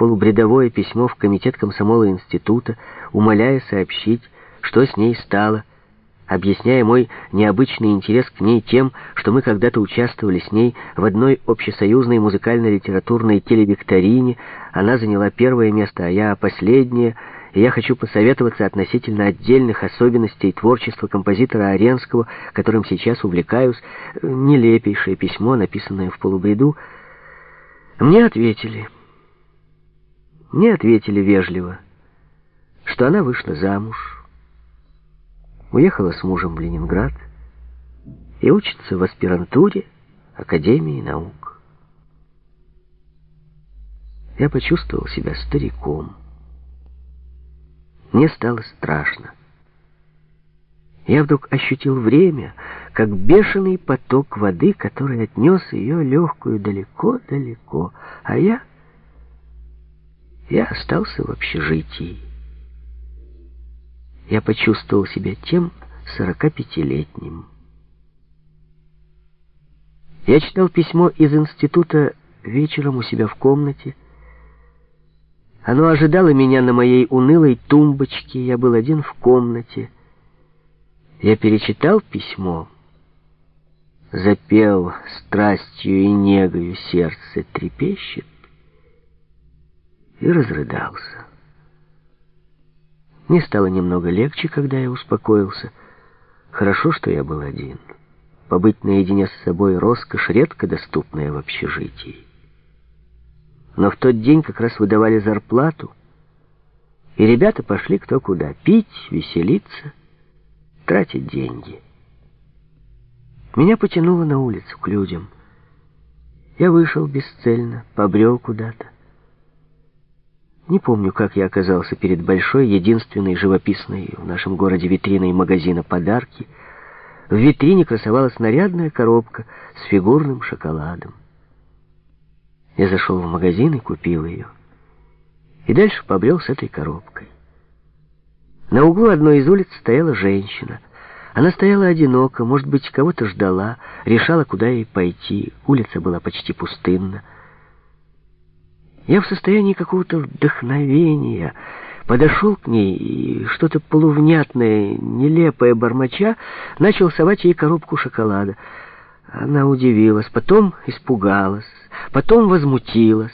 полубредовое письмо в комитет комсомола института, умоляя сообщить, что с ней стало, объясняя мой необычный интерес к ней тем, что мы когда-то участвовали с ней в одной общесоюзной музыкально-литературной телевикторине, она заняла первое место, а я последнее, и я хочу посоветоваться относительно отдельных особенностей творчества композитора Оренского, которым сейчас увлекаюсь, нелепейшее письмо, написанное в полубреду. Мне ответили, мне ответили вежливо, что она вышла замуж, уехала с мужем в Ленинград и учится в аспирантуре Академии наук. Я почувствовал себя стариком. Мне стало страшно. Я вдруг ощутил время, как бешеный поток воды, который отнес ее легкую далеко-далеко, а я... Я остался в общежитии я почувствовал себя тем 45-летним. Я читал письмо из института вечером у себя в комнате. Оно ожидало меня на моей унылой тумбочке. Я был один в комнате. Я перечитал письмо, запел страстью и негою сердце трепещет и разрыдался. Мне стало немного легче, когда я успокоился. Хорошо, что я был один. Побыть наедине с собой — роскошь, редко доступная в общежитии. Но в тот день как раз выдавали зарплату, и ребята пошли кто куда — пить, веселиться, тратить деньги. Меня потянуло на улицу к людям. Я вышел бесцельно, побрел куда-то. Не помню, как я оказался перед большой, единственной живописной в нашем городе витриной магазина «Подарки». В витрине красовалась нарядная коробка с фигурным шоколадом. Я зашел в магазин и купил ее. И дальше побрел с этой коробкой. На углу одной из улиц стояла женщина. Она стояла одиноко, может быть, кого-то ждала, решала, куда ей пойти. Улица была почти пустынна. Я в состоянии какого-то вдохновения подошел к ней и что-то полувнятное, нелепое бормоча начал совать ей коробку шоколада. Она удивилась, потом испугалась, потом возмутилась.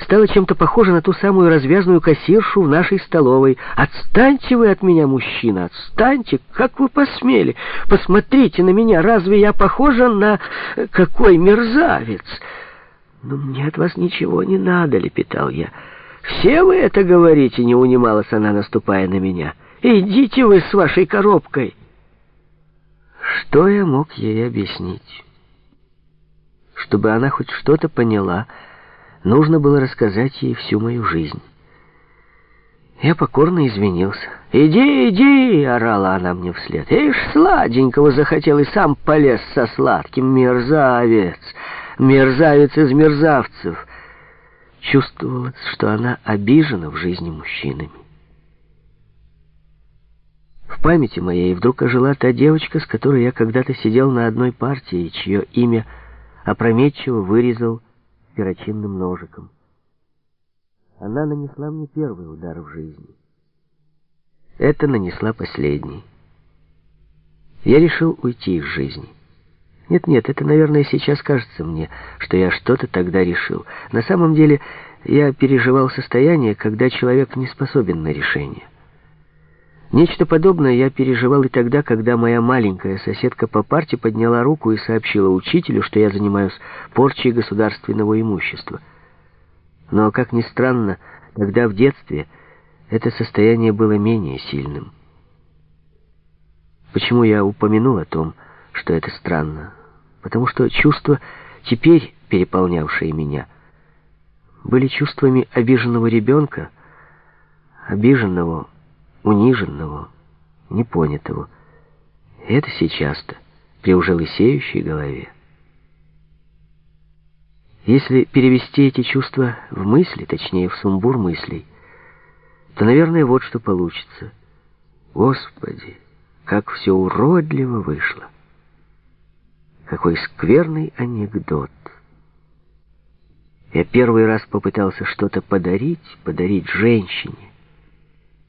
Стала чем-то похожа на ту самую развязную кассиршу в нашей столовой. «Отстаньте вы от меня, мужчина, отстаньте! Как вы посмели? Посмотрите на меня, разве я похожа на... Какой мерзавец!» «Но мне от вас ничего не надо», — лепетал я. «Все вы это говорите», — не унималась она, наступая на меня. «Идите вы с вашей коробкой». Что я мог ей объяснить? Чтобы она хоть что-то поняла, нужно было рассказать ей всю мою жизнь. Я покорно извинился. «Иди, иди!» — орала она мне вслед. «Ишь, сладенького захотел и сам полез со сладким, мерзавец!» Мерзавец из мерзавцев. Чувствовалось, что она обижена в жизни мужчинами. В памяти моей вдруг ожила та девочка, с которой я когда-то сидел на одной партии, чье имя опрометчиво вырезал перочинным ножиком. Она нанесла мне первый удар в жизни. Это нанесла последний. Я решил уйти из жизни. Нет-нет, это, наверное, сейчас кажется мне, что я что-то тогда решил. На самом деле я переживал состояние, когда человек не способен на решение. Нечто подобное я переживал и тогда, когда моя маленькая соседка по парте подняла руку и сообщила учителю, что я занимаюсь порчей государственного имущества. Но, как ни странно, тогда в детстве это состояние было менее сильным. Почему я упомянул о том, что это странно? Потому что чувства, теперь переполнявшие меня, были чувствами обиженного ребенка, обиженного, униженного, непонятого. И это сейчас-то, при уже лысеющей голове. Если перевести эти чувства в мысли, точнее, в сумбур мыслей, то, наверное, вот что получится. Господи, как все уродливо вышло! Какой скверный анекдот. Я первый раз попытался что-то подарить, подарить женщине.